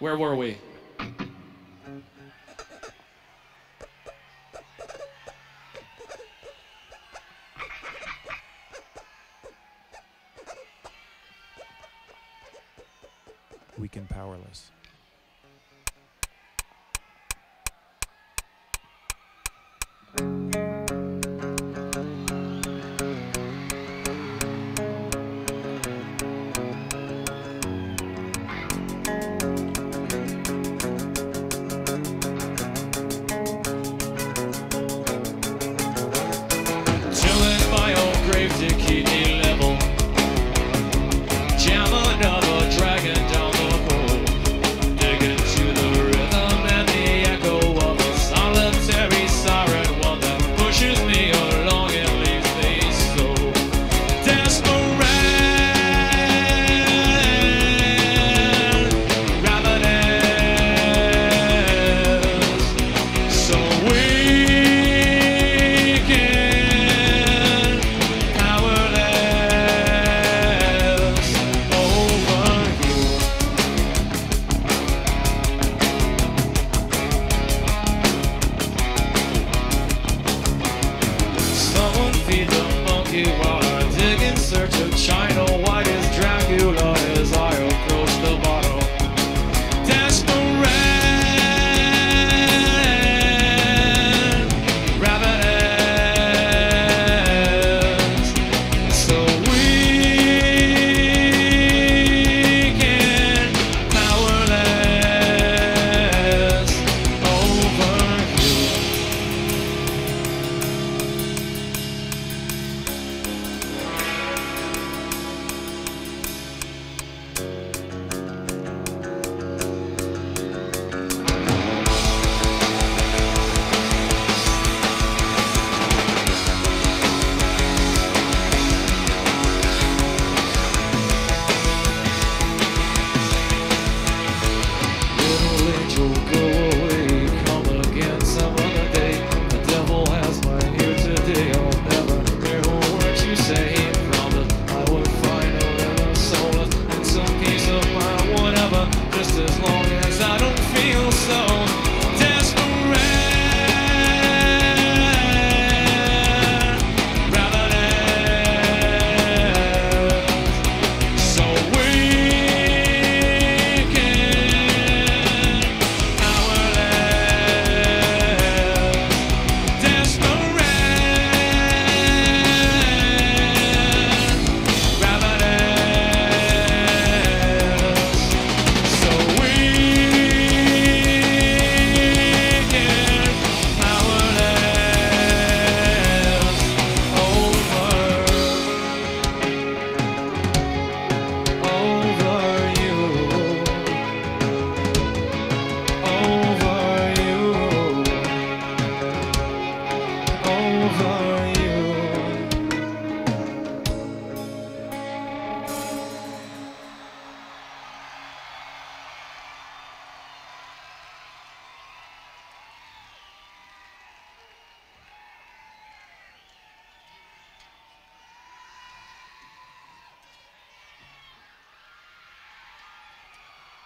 Where were we? Weak and powerless. you are.